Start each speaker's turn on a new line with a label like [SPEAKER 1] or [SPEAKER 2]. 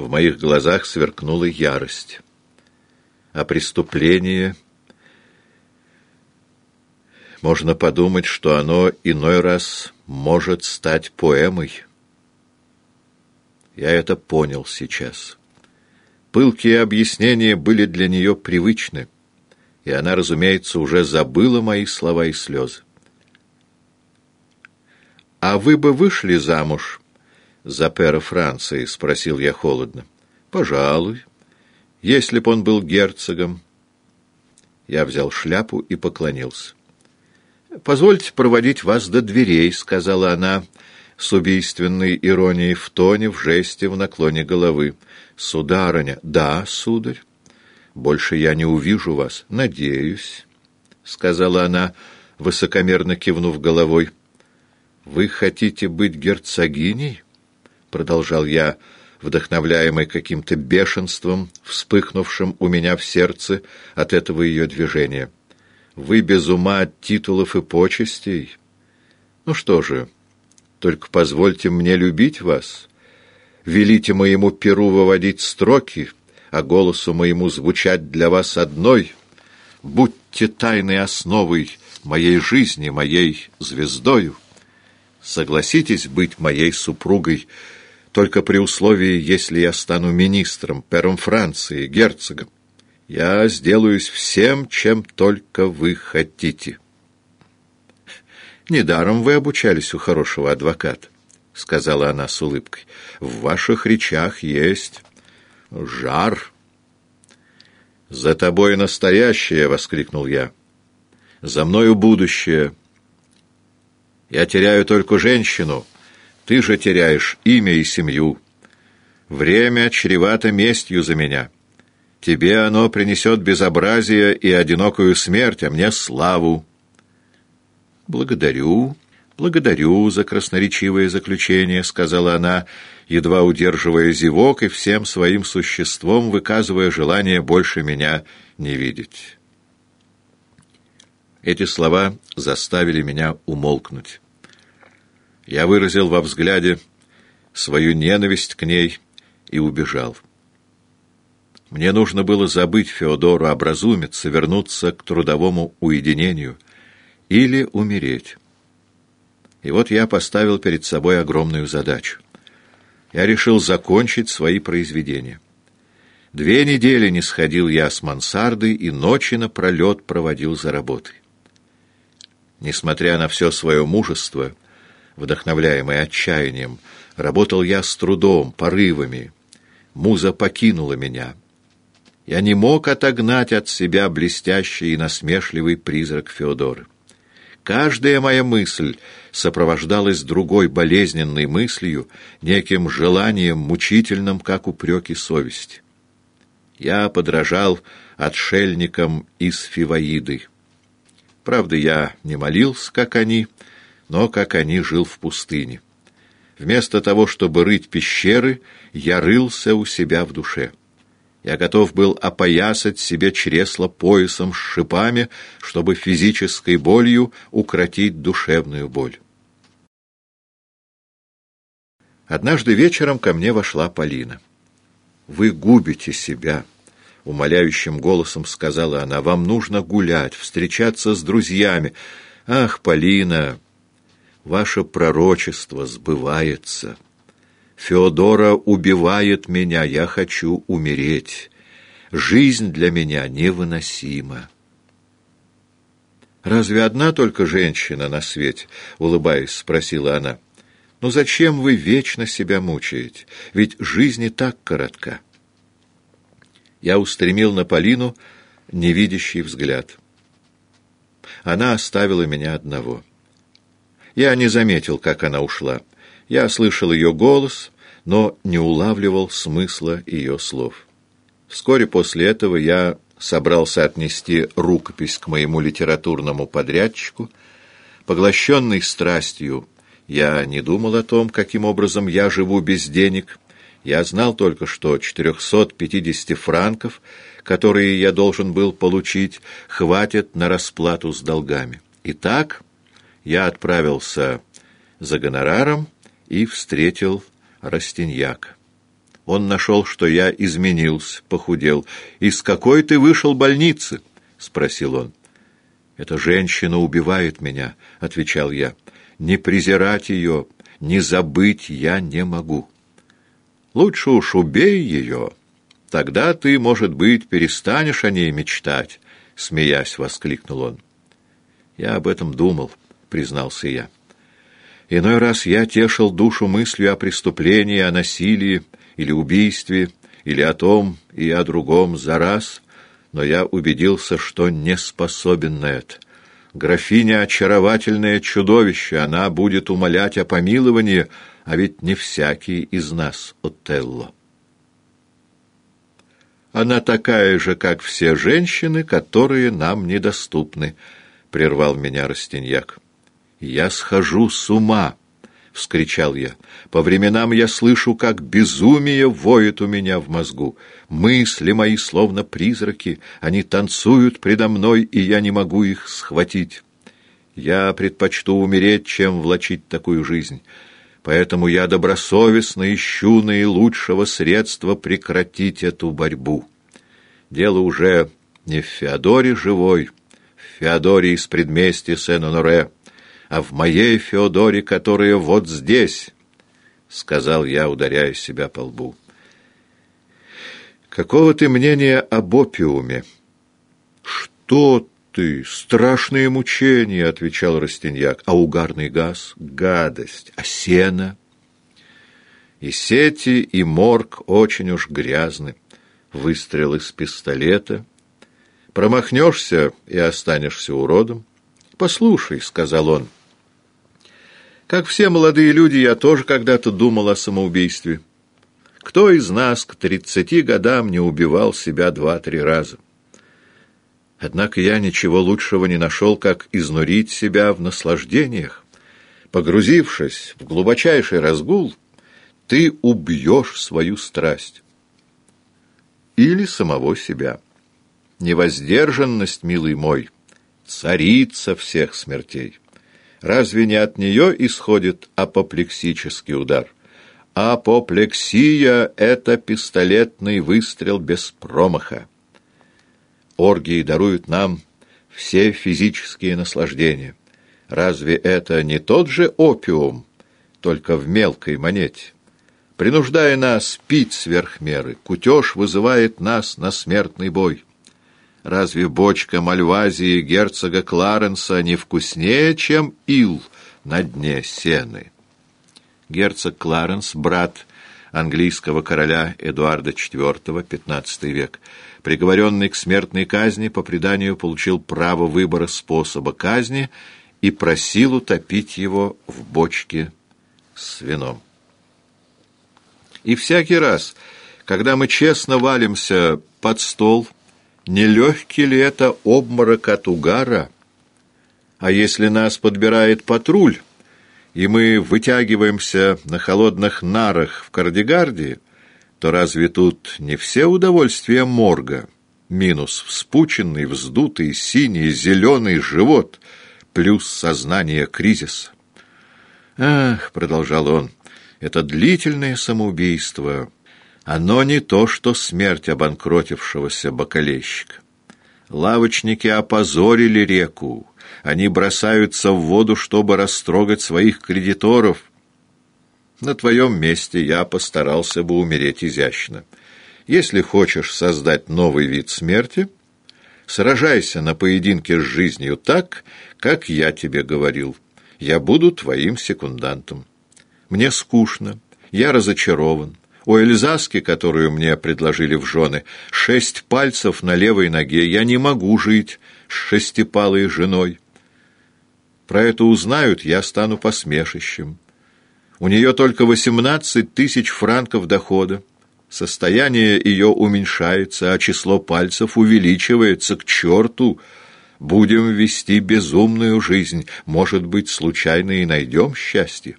[SPEAKER 1] В моих глазах сверкнула ярость. О преступлении можно подумать, что оно иной раз может стать поэмой. Я это понял сейчас. Пылкие объяснения были для нее привычны, и она, разумеется, уже забыла мои слова и слезы. «А вы бы вышли замуж за пера Франции?» — спросил я холодно. «Пожалуй, если б он был герцогом». Я взял шляпу и поклонился. «Позвольте проводить вас до дверей», — сказала она с убийственной иронией в тоне, в жесте, в наклоне головы. «Сударыня». «Да, сударь. Больше я не увижу вас. Надеюсь», — сказала она, высокомерно кивнув головой. «Вы хотите быть герцогиней?» — продолжал я, вдохновляемый каким-то бешенством, вспыхнувшим у меня в сердце от этого ее движения. Вы без ума от титулов и почестей. Ну что же, только позвольте мне любить вас. Велите моему перу выводить строки, а голосу моему звучать для вас одной. Будьте тайной основой моей жизни, моей звездою. Согласитесь быть моей супругой, только при условии, если я стану министром, пером Франции, герцогом. Я сделаюсь всем, чем только вы хотите. Недаром вы обучались у хорошего адвоката, — сказала она с улыбкой. В ваших речах есть жар. «За тобой настоящее!» — воскликнул я. «За мною будущее. Я теряю только женщину, ты же теряешь имя и семью. Время чревато местью за меня». Тебе оно принесет безобразие и одинокую смерть, а мне славу. Благодарю, благодарю за красноречивое заключение, сказала она, едва удерживая зевок и всем своим существом выказывая желание больше меня не видеть. Эти слова заставили меня умолкнуть. Я выразил во взгляде свою ненависть к ней и убежал. Мне нужно было забыть Феодору, образумиться, вернуться к трудовому уединению или умереть. И вот я поставил перед собой огромную задачу. Я решил закончить свои произведения. Две недели не сходил я с мансарды и ночи напролет проводил за работой. Несмотря на все свое мужество, вдохновляемое отчаянием, работал я с трудом, порывами. Муза покинула меня — я не мог отогнать от себя блестящий и насмешливый призрак Феодоры. Каждая моя мысль сопровождалась другой болезненной мыслью, неким желанием, мучительным, как упреки совести. Я подражал отшельникам из Фиваиды. Правда, я не молился, как они, но как они жил в пустыне. Вместо того, чтобы рыть пещеры, я рылся у себя в душе. Я готов был опоясать себе чресло поясом с шипами, чтобы физической болью укротить душевную боль. Однажды вечером ко мне вошла Полина. «Вы губите себя», — умоляющим голосом сказала она. «Вам нужно гулять, встречаться с друзьями. Ах, Полина, ваше пророчество сбывается». Феодора убивает меня, я хочу умереть. Жизнь для меня невыносима. «Разве одна только женщина на свете?» — улыбаясь, спросила она. «Ну зачем вы вечно себя мучаете? Ведь жизнь и так коротка». Я устремил на Полину невидящий взгляд. Она оставила меня одного. Я не заметил, как она ушла. Я слышал ее голос, но не улавливал смысла ее слов. Вскоре после этого я собрался отнести рукопись к моему литературному подрядчику. Поглощенный страстью, я не думал о том, каким образом я живу без денег. Я знал только, что 450 франков, которые я должен был получить, хватит на расплату с долгами. Итак, я отправился за гонораром, и встретил Растиньяк. Он нашел, что я изменился, похудел. «Из какой ты вышел больницы?» — спросил он. «Эта женщина убивает меня», — отвечал я. «Не презирать ее, не забыть я не могу». «Лучше уж убей ее, тогда ты, может быть, перестанешь о ней мечтать», — смеясь воскликнул он. «Я об этом думал», — признался я. Иной раз я тешил душу мыслью о преступлении, о насилии или убийстве, или о том и о другом за раз, но я убедился, что не способен на это. Графиня — очаровательное чудовище, она будет умолять о помиловании, а ведь не всякий из нас Отелло. Она такая же, как все женщины, которые нам недоступны, — прервал меня Растиньяк. «Я схожу с ума!» — вскричал я. «По временам я слышу, как безумие воет у меня в мозгу. Мысли мои словно призраки, они танцуют предо мной, и я не могу их схватить. Я предпочту умереть, чем влачить такую жизнь. Поэтому я добросовестно ищу наилучшего средства прекратить эту борьбу. Дело уже не в Феодоре живой, в Феодоре из предместья Сен-Оноре, а в моей Феодоре, которая вот здесь, — сказал я, ударяя себя по лбу. Какого ты мнения об опиуме? Что ты? Страшные мучения, — отвечал Растиньяк. А угарный газ? Гадость. А сено? И сети, и морг очень уж грязны. Выстрел из пистолета. Промахнешься и останешься уродом. «Послушай», — сказал он, — как все молодые люди, я тоже когда-то думал о самоубийстве. Кто из нас к тридцати годам не убивал себя два-три раза? Однако я ничего лучшего не нашел, как изнурить себя в наслаждениях. Погрузившись в глубочайший разгул, ты убьешь свою страсть. Или самого себя. Невоздержанность, милый мой, царица всех смертей. Разве не от нее исходит апоплексический удар? Апоплексия — это пистолетный выстрел без промаха. Оргии даруют нам все физические наслаждения. Разве это не тот же опиум, только в мелкой монете? Принуждая нас пить сверх меры, кутеж вызывает нас на смертный бой. Разве бочка Мальвазии герцога Кларенса не вкуснее, чем ил на дне сены? Герцог Кларенс, брат английского короля Эдуарда IV, XV век, приговоренный к смертной казни, по преданию получил право выбора способа казни и просил утопить его в бочке с вином. И всякий раз, когда мы честно валимся под стол, не легкий ли это обморок от угара? А если нас подбирает патруль, и мы вытягиваемся на холодных нарах в Кардигарде, то разве тут не все удовольствия морга? Минус вспученный, вздутый, синий, зеленый живот, плюс сознание кризиса. «Ах», — продолжал он, — «это длительное самоубийство». Оно не то, что смерть обанкротившегося бокалейщика. Лавочники опозорили реку. Они бросаются в воду, чтобы растрогать своих кредиторов. На твоем месте я постарался бы умереть изящно. Если хочешь создать новый вид смерти, сражайся на поединке с жизнью так, как я тебе говорил. Я буду твоим секундантом. Мне скучно, я разочарован. У Эльзаски, которую мне предложили в жены, шесть пальцев на левой ноге. Я не могу жить с шестипалой женой. Про это узнают, я стану посмешищем. У нее только восемнадцать тысяч франков дохода. Состояние ее уменьшается, а число пальцев увеличивается к черту. Будем вести безумную жизнь. Может быть, случайно и найдем счастье.